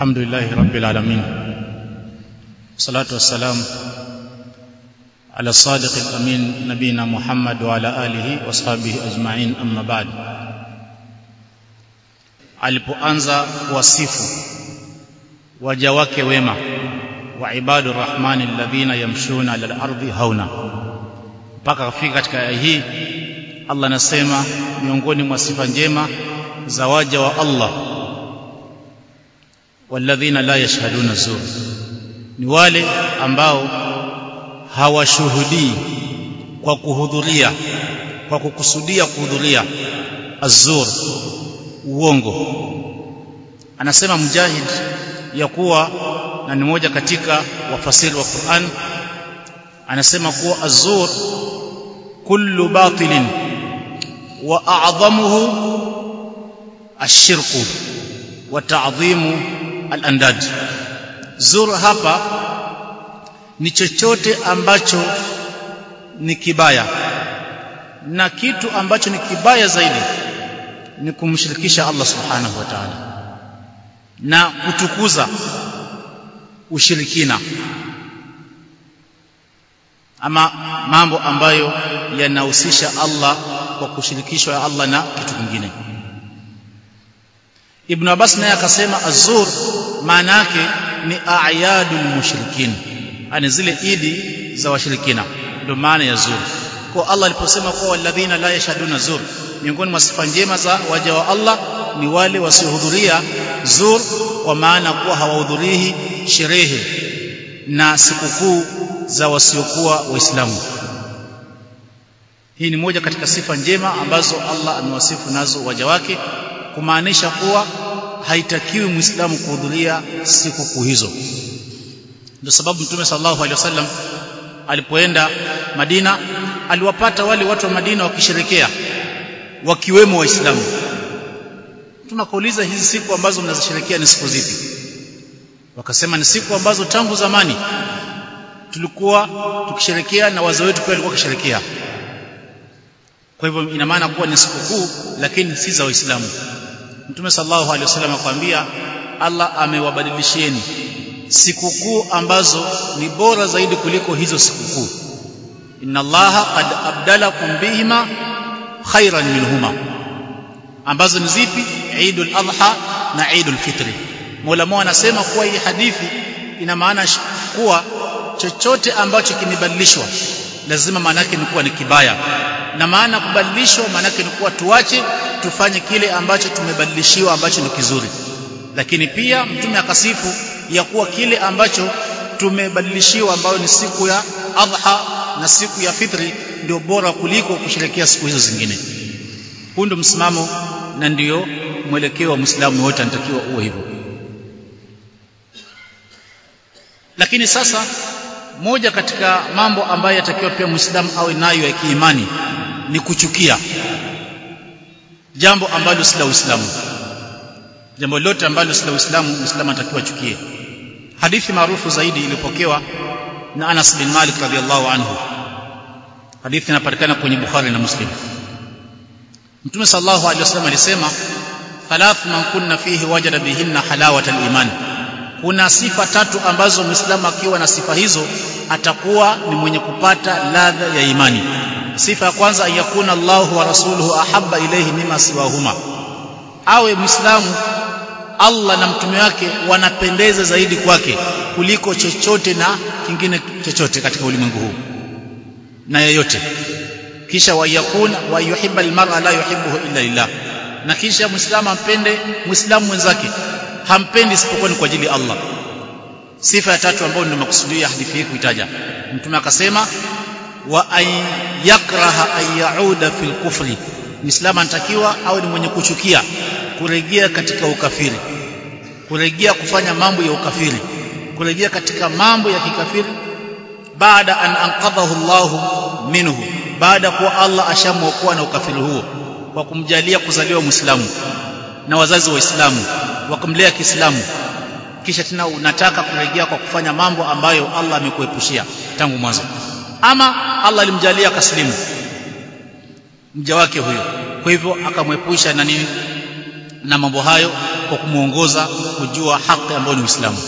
الحمد لله رب العالمين والصلاة والسلام على الصادق الأمين نبينا محمد وعلى آله واصحابه أجمعين أما بعد alipoanza kuwasifu waja wake wema wa ibadu rahmani alladhina yamshuna ala al-ardi hauna mpaka kafika katika aya hii Allah anasema miongoni mwa sifa njema za waja wa Allah walladhina la yashhaduna zur. Ni wale ambao hawashuhudii kwa kuhudhuria kwa kukusudia kuhudhuria azur uongo. Anasema mujahid ya kuwa na ni moja katika wafasiri wa Qur'an anasema kuwa azur kullu batilin wa a'dhamuhu ashirku wa ta'dhimu al-andad zur hapa ni chochote ambacho ni kibaya. Na kitu ambacho ni kibaya zaidi ni kumshirikisha Allah subhanahu wa ta'ala. Na kutukuza ushirikina. Ama mambo ambayo yanahusisha Allah kwa kushirikishwa Allah na kitu kingine Ibn Abbas naye akasema azur maana yake ni a'yadul mushrikin. Ani zile idi za washirikina. Ndio maana ya zur kwa Allah aliposema kwa walladhina la yashaduna zur miongoni mwa sifa njema za waja wa Allah ni wale wasiohudhuria zur kwa maana kuwa hawahudhurii sherehe na sikukuu za wasiokuwa waislamu. Hii ni moja katika sifa njema ambazo Allah amewasifu nazo waja wake kumaanisha kuwa haitakiwi muislamu kuhudhuria sikukuu hizo. Ndio sababu mtume sallallahu alaihi wasallam alipoenda Madina aliwapata wale watu wa Madina wakisherekea wakiwemo waislamu. Tunakuuliza hizi siku ambazo mnazisherekea ni siku zipi? Wakasema ni siku ambazo tangu zamani tulikuwa tukisherekea na wazee wetu pia walikuwa wakisherekea. Kwa hivyo ina maana kuwa ni sikukuu lakini si za waislamu mtume sallallahu alaihi wasallam akwambia Allah amewabadilishieni sikukuu ambazo ni bora zaidi kuliko hizo sikukuu. Inna allaha qad abdalakum bihima khairan minhuma. Ambazo ni zipi? Eidul Adha na Eidul Fitri Mola anasema kuwa hii hadithi ina maana kuwa chochote ambacho kimebadilishwa lazima maana yake ni kuwa ni kibaya. Na maana kubadilishwa maana yake ni kuwa tuache tufanye kile ambacho tumebadilishiwa ambacho ni kizuri. Lakini pia mtume akasifu ya kuwa kile ambacho tumebadilishiwa ambayo ni siku ya adha na siku ya fitri ndio bora kuliko kusherekea siku hizo zingine. Huu ndio msimamo na ndio mwelekeo wa Muislamu wote anatakiwa uwe hivyo. Lakini sasa moja katika mambo ambayo yatakiwa pia Muislamu awe nayo ya kiimani ni kuchukia jambo ambalo si la Uislamu. Jambo lote ambalo si la Uislamu Muislamu atakiwa chukie hadithi maarufu zaidi iliyopokewa na Anas bin Malik radhiallahu anhu. Hadithi inapatikana kwenye Bukhari na Muslim. Mtume sallallahu alaihi wasallam alisema thalath man kunna fihi wajada bihinna halawata al-iman. Kuna sifa tatu ambazo muislamu akiwa na sifa hizo atakuwa ni mwenye kupata ladha ya imani sifa ya kwanza yakuna Allahu wa rasuluhu ahabba ilayhi mima siwahuma. Awe muislamu Allah na mtume wake wanapendeza zaidi kwake kuliko chochote na kingine chochote katika ulimwengu huu na yeyote. Kisha wayakuna wayuhibba almar'a la yuhibbuhu illa lillah. Na kisha muislamu ampende muislamu mwenzake hampendi isipokuwa ni kwa ajili ya Allah. Sifa ya tatu ambayo ya hadithi hii kuitaja. Mtume akasema wa an yakraha ay yauda fil kufri. Muislamu anatakiwa awe ni mwenye kuchukia kurejea katika ukafiri kurejea kufanya mambo ya ukafiri kurejea katika mambo ya kikafiri baada an anqadhahu Allahu minhu baada kuwa Allah ashamwokoa na ukafiri huo kwa kumjalia kuzaliwa Muislamu na wazazi waislamu wakamlea Kiislamu. Kisha tena unataka kurejea kwa kufanya mambo ambayo Allah amekuepushia tangu mwanzo ama Allah alimjalia akaslimu mja wake huyo. Kwa hivyo akamwepusha na nini? Na mambo hayo kwa kumuongoza kujua haki ambayo ni Uislamu.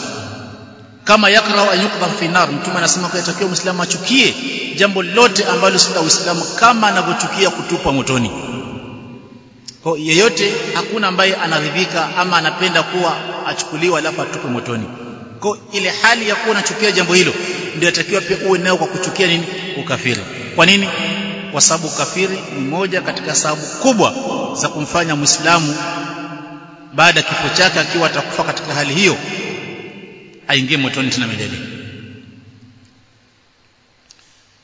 Kama yakrau an yukba fi nar mtume anasema kwa yatakiwa muislamu achukie jambo lote ambalo si la Uislamu kama anavyochukia kutupa motoni. Kwa yeyote hakuna ambaye anaridhika ama anapenda kuwa achukuliwa alafu atupe motoni. Kwa ile hali ya kuwa anachukia jambo hilo ndio atakiwa pia uwe nayo kwa kuchukia nini? Ukafiri. Kwa nini? Kwa sababu kafiri ni moja katika sababu kubwa za kumfanya muislamu baada kifo chake akiwa atakufa katika hali hiyo aingie motoni tena milele.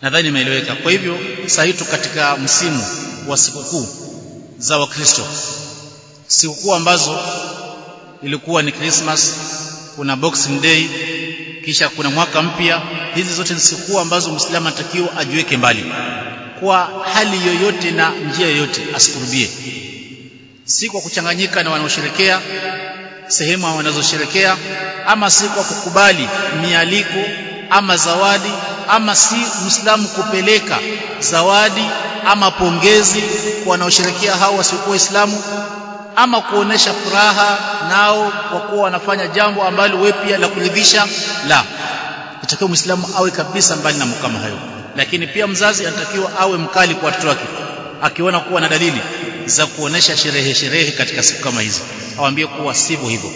Nadhani imeeleweka. Kwa hivyo sahitu hitu katika msimu wa sikukuu za wakristo. Sikukuu ambazo ilikuwa ni Christmas kuna Boxing Day kisha kuna mwaka mpya hizi zote ni siku ambazo Muislamu anatakiwa ajiweke mbali kwa hali yoyote na njia yoyote asikurubie. Si kwa kuchanganyika na wanaosherekea sehemu wanazosherekea ama si kwa kukubali mialiko ama zawadi ama si Muislamu kupeleka zawadi ama pongezi kwa wanaosherekea hao wasiokuwa Waislamu ama kuonesha furaha nao kwa kuwa wanafanya jambo ambalo wewe pia la kuridhisha? La. Itakiwa Muislamu awe kabisa mbali na kama hayo. Lakini pia mzazi anatakiwa awe mkali kwa watoto wake. Akiona kuwa na dalili za kuonesha sherehe sherehe katika siku kama hizi awambie kuwa sivyo hivyo.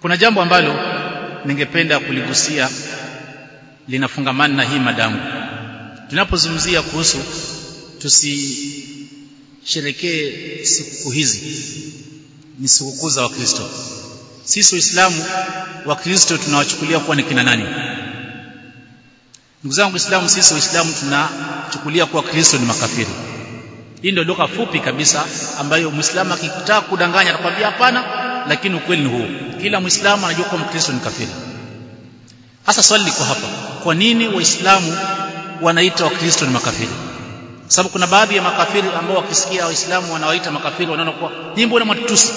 Kuna jambo ambalo ningependa kuligusia linafungamana na hii madangu tunapozungumzia kuhusu tusisherekee sikukuu hizi. Ni sikukuu za wakristo. Sisi waislamu wakristo tunawachukulia kuwa ni kina nani? Ndugu zangu waislamu sisi waislamu tunachukulia kuwa kristo ni makafiri. Hii ndio lugha fupi kabisa ambayo muislamu akitaka kudanganya atakwambia hapana lakini ukweli ni huu. Kila muislamu anajua kuwa mkristo ni kafiri. Hasa swali liko hapa. Kwa nini waislamu wanaita wakristo ni makafiri sababu kuna baadhi ya makafiri ambao wakisikia waislamu wanawaita makafiri wanaona kuwa nyinyi mbona mwatutusi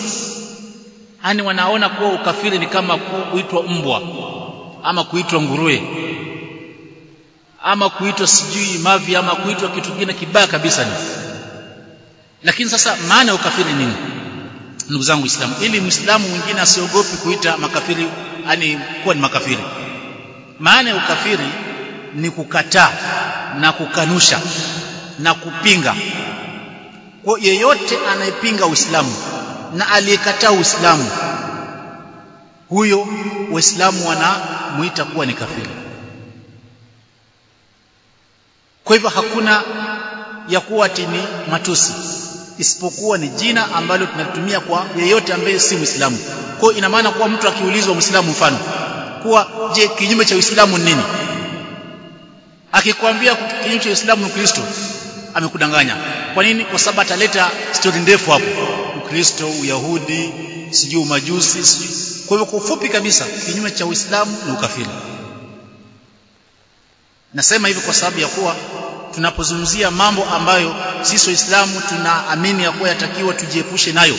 yani wanaona kuwa ukafiri ni kama kuitwa mbwa ama kuitwa nguruwe ama kuitwa sijui mavi ama kuitwa kitu kingine kibaya kabisa ni. Lakini sasa maana ya ukafiri nini? Ndugu zangu waislamu ili muislamu mwingine asiogopi kuita makafiri yani kuwa ni makafiri maana ya ukafiri ni kukataa na kukanusha na kupinga. Kwa yeyote anayepinga uislamu na aliyekataa uislamu huyo waislamu wanamuita kuwa ni kafiri. Kwa hivyo hakuna ya kuwa tini matusi isipokuwa ni jina ambalo tunatumia kwa yeyote ambaye si muislamu. Kwa ina maana kuwa mtu akiulizwa muislamu mfano kuwa je kinyume cha uislamu ni nini? Akikwambia kinyume cha uislamu ni kristo amekudanganya. Kwa nini? Kwa sababu ataleta story ndefu hapo. Ukristo uyahudi sijui majusi sijui. Kwa hivyo kwa ufupi kabisa kinyume cha uislamu ni ukafiri. Nasema hivi kwa sababu ya kuwa tunapozungumzia mambo ambayo sisi waislamu tunaamini ya kuwa yatakiwa tujiepushe nayo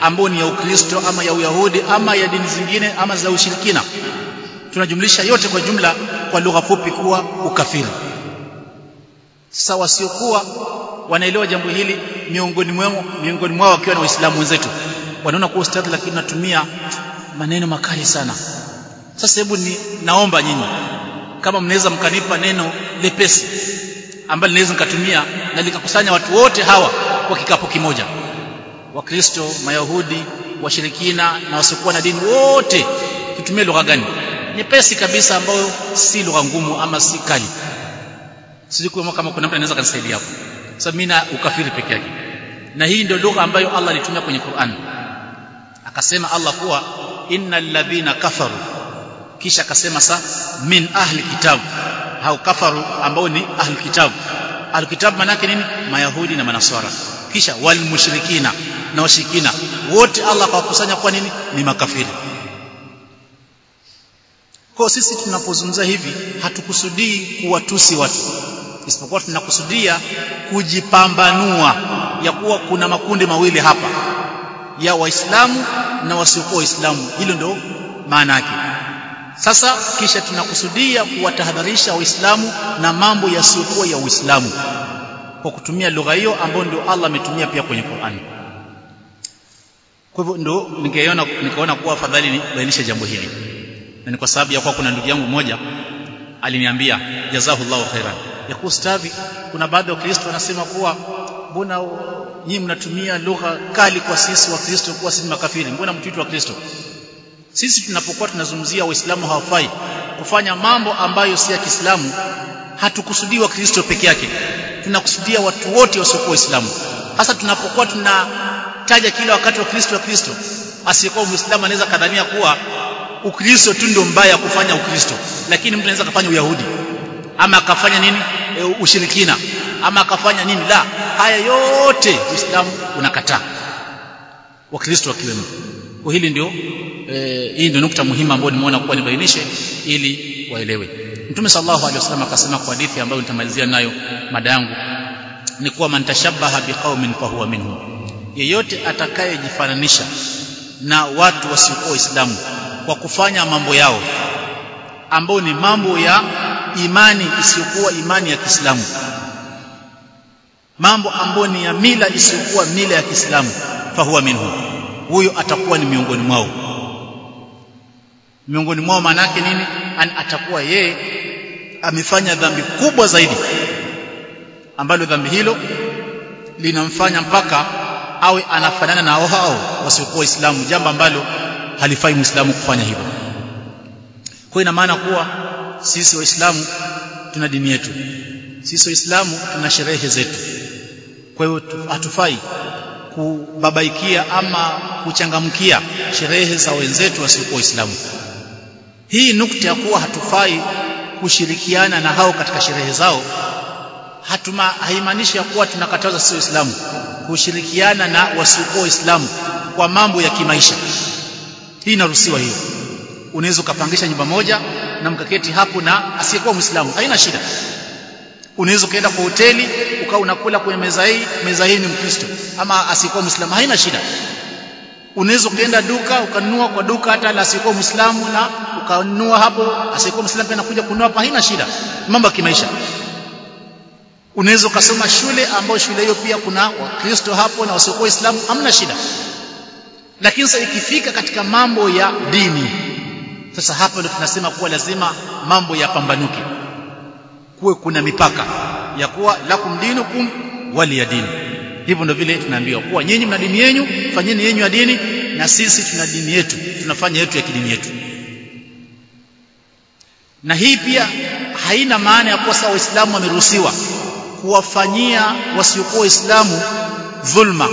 ambayo ni ya ukristo ama ya uyahudi ama ya dini zingine ama za ushirikina tunajumlisha yote kwa jumla kwa lugha fupi kuwa ukafiri sasa wasiokuwa wanaelewa jambo hili miongoni mwao miongoni mwao wakiwa na waislamu wenzetu. Wanaona kuwa ustadhi lakini natumia maneno makali sana. Sasa hebu ni naomba nyinyi kama mnaweza mkanipa neno lepesi ambalo naweza nikatumia na likakusanya watu wote hawa kwa kikapu kimoja. Wakristo mayahudi washirikina na wasiokuwa na dini wote tutumie lugha gani? Nyepesi kabisa ambayo si lugha ngumu ama si kali sijui kama kuna mtu anaweza kanisaidia hapo. Sasa mimi na ukafiri peke yake. Na hii ndio lugha ambayo Allah alitumia kwenye Qur'an. Akasema Allah kuwa innal ladhina kafaru. Kisha akasema sa min ahli kitabu hao kafaru ambao ni ahli kitabu ahli kitabu manake nini? Mayahudi na manaswara. Kisha wal mushrikina. Na washirikina. Wote Allah akawakusanya kwa nini? Ni makafiri. Kwa sisi tunapozungumza hivi hatukusudii kuwatusi watu isipokuwa tunakusudia kujipambanua ya kuwa kuna makundi mawili hapa ya waislamu na wasiokuwa waislamu. Hilo ndio maana yake. Sasa kisha tunakusudia kuwatahadharisha waislamu na mambo yasiyokuwa ya uislamu kwa kutumia lugha hiyo ambayo ndio Allah ametumia pia kwenye Qur'an. Kwa hivyo ndo ningeona nikaona kuwa afadhali nibainishe jambo hili. Na ni kwa sababu ya kuwa kuna ndugu yangu mmoja aliniambia jazahullahu khairan ya kustavi kuna baadhi ya wakristo wanasema kuwa mbona nyinyi mnatumia lugha kali kwa sisi wa kristo kuwa sisi makafiri? Mbona mtu wa kristo sisi tunapokuwa tunazungumzia waislamu hawafai kufanya mambo ambayo si ya Kiislamu. Hatukusudiwa wakristo peke yake. Tunakusudia watu wote wasiokuwa waislamu. Hasa tunapokuwa tunataja kila wakati wa kristo wa kristo asiyekuwa muislamu anaweza kadhania kuwa ukristo tu ndio mbaya kufanya ukristo. Lakini mtu anaweza kufanya uyahudi. Ama akafanya nini ushirikina ama akafanya nini? La haya yote uislamu unakataa. Wakristo wakiwemo. Kwa hili ndio e, hii ndio nukta muhimu ambayo nimeona kuwa nibainishe ili waelewe. Mtume sallallahu alaihi wasallam akasema kwa hadithi ambayo nitamalizia nayo mada yangu ni kuwa mantashabaha biqaumin fahuwa minhum. Yeyote atakayejifananisha na watu wasiokuwa waislamu kwa kufanya mambo yao ambayo ni mambo ya imani isiyokuwa imani ya Kiislamu. Mambo ambayo ni ya mila isiyokuwa mila ya Kiislamu fahuwa minhu. Huyo atakuwa ni miongoni mwao. Miongoni mwao maana yake nini? An atakuwa yeye amefanya dhambi kubwa zaidi ambalo dhambi hilo linamfanya mpaka awe anafanana na hao wasiokuwa waislamu jambo ambalo halifai muislamu kufanya hivyo. Kwa ina maana kuwa sisi waislamu tuna dini yetu. Sisi waislamu tuna sherehe zetu. Kwa hiyo hatufai kubabaikia ama kuchangamkia sherehe za wenzetu wasiokuwa waislamu. Hii nukta ya kuwa hatufai kushirikiana na hao katika sherehe zao hatuma haimaanishi ya kuwa tunakataza sisi waislamu kushirikiana na wasiokuwa waislamu kwa mambo ya kimaisha. Hii inaruhusiwa hiyo unaweza ukapangisha nyumba moja na mkaketi hapo na asiyekuwa muislamu. Haina shida. Unaweza ukaenda kwa hoteli ukawa unakula kwenye meza hii meza hii ni mkristo. Ama asiyekuwa muislamu haina shida. Unaweza ukaenda duka ukanunua kwa duka hata la asiyekuwa muislamu na ukanunua hapo asiyekuwa muislamu pia anakuja kununua hapa haina shida. Mambo ya kimaisha. Unaweza ukasoma shule ambayo shule hiyo pia kuna wakristo hapo na wasiokuwa waislamu hamna shida. Lakini sasa ikifika katika mambo ya dini sasa hapa ndio tunasema kuwa lazima mambo yapambanuke. Kuwe kuna mipaka ya kuwa lakum dinukum wali ya dini hivyo ndio vile tunaambiwa kuwa nyinyi mna dini yenu fanyeni yenyu ya dini na sisi tuna dini yetu tunafanya yetu ya kidini yetu. Na hii pia haina maana ya kuwa sawa waislamu wameruhusiwa kuwafanyia wasiokuwa waislamu dhulma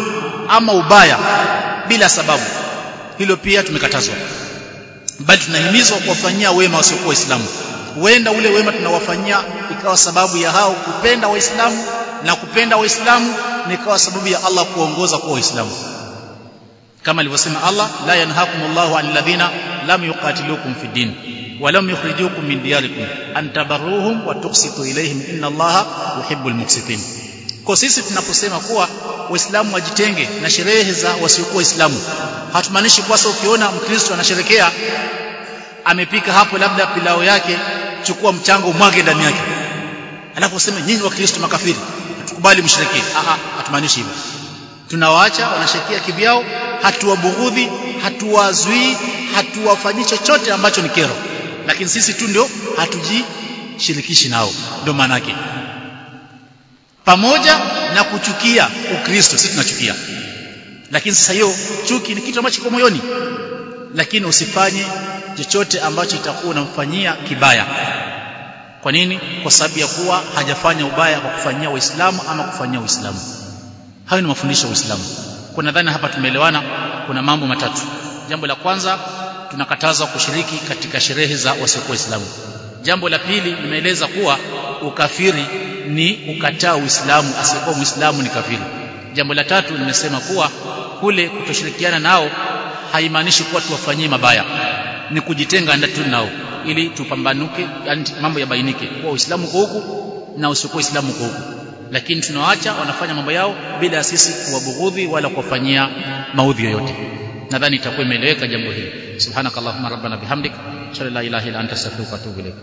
ama ubaya bila sababu. Hilo pia tumekatazwa bali tunahimizwa kuwafanyia wema wasiokuwa waislamu. Huenda ule wema tunawafanyia ikawa sababu ya hao kupenda waislamu na kupenda waislamu nikawa ikawa sababu ya Allah kuongoza kwa waislamu. Kama alivyosema Allah la yanhakumullahu anil ladhina lam yuqatilukum fid din yukhrijukum min diyarikum an tabarruhum wa tuqsitu ilayhim inna Allaha yuhibbul muqsitin kwa sisi tunaposema kuwa waislamu wajitenge na sherehe za wasiokuwa waislamu hatumaanishi kwa sababu ukiona mkristo anasherekea amepika hapo labda pilao yake chukua mchango mwage ndani yake. Alafu nyinyi wa Kristo makafiri tukubali mshiriki a a hatumaanishi hivyo. Tunawaacha wanasherekea kibiao hatuwabughudhi hatuwazuii hatuwafanyi chochote ambacho ni kero. Lakini sisi tu ndio hatujishirikishi nao. Ndio maana yake pamoja na kuchukia ukristo sisi tunachukia. Lakini sasa hiyo chuki ni kitu ambacho kiko moyoni. Lakini usifanye chochote ambacho itakuwa unamfanyia kibaya. Kwa nini? Kwa sababu ya kuwa hajafanya ubaya kwa kufanyia waislamu ama kufanyia uislamu. Hayo ni mafundisho ya uislamu. Kwa nadhani hapa tumeelewana kuna mambo matatu. Jambo la kwanza tunakatazwa kushiriki katika sherehe za wasiokuwa waislamu jambo la pili nimeeleza kuwa ukafiri ni ukataa uislamu asiyekuwa muislamu ni kafiri. Jambo la tatu nimesema kuwa kule kutoshirikiana nao haimaanishi kuwa tuwafanyie mabaya. Ni kujitenga ndatu nao ili tupambanuke yani mambo yabainike. Kuwa uislamu uko huku na usiokuwa uislamu uko huku. Lakini tunawaacha wanafanya mambo yao bila sisi kuwabughudhi wala kuwafanyia maudhi yoyote nadhani itakuwa imeeleweka jambo hili. Subhanakallahumma rabbana bihamdik. Shalla la ilaha illa anta astaghfiruka wa atubu ilaik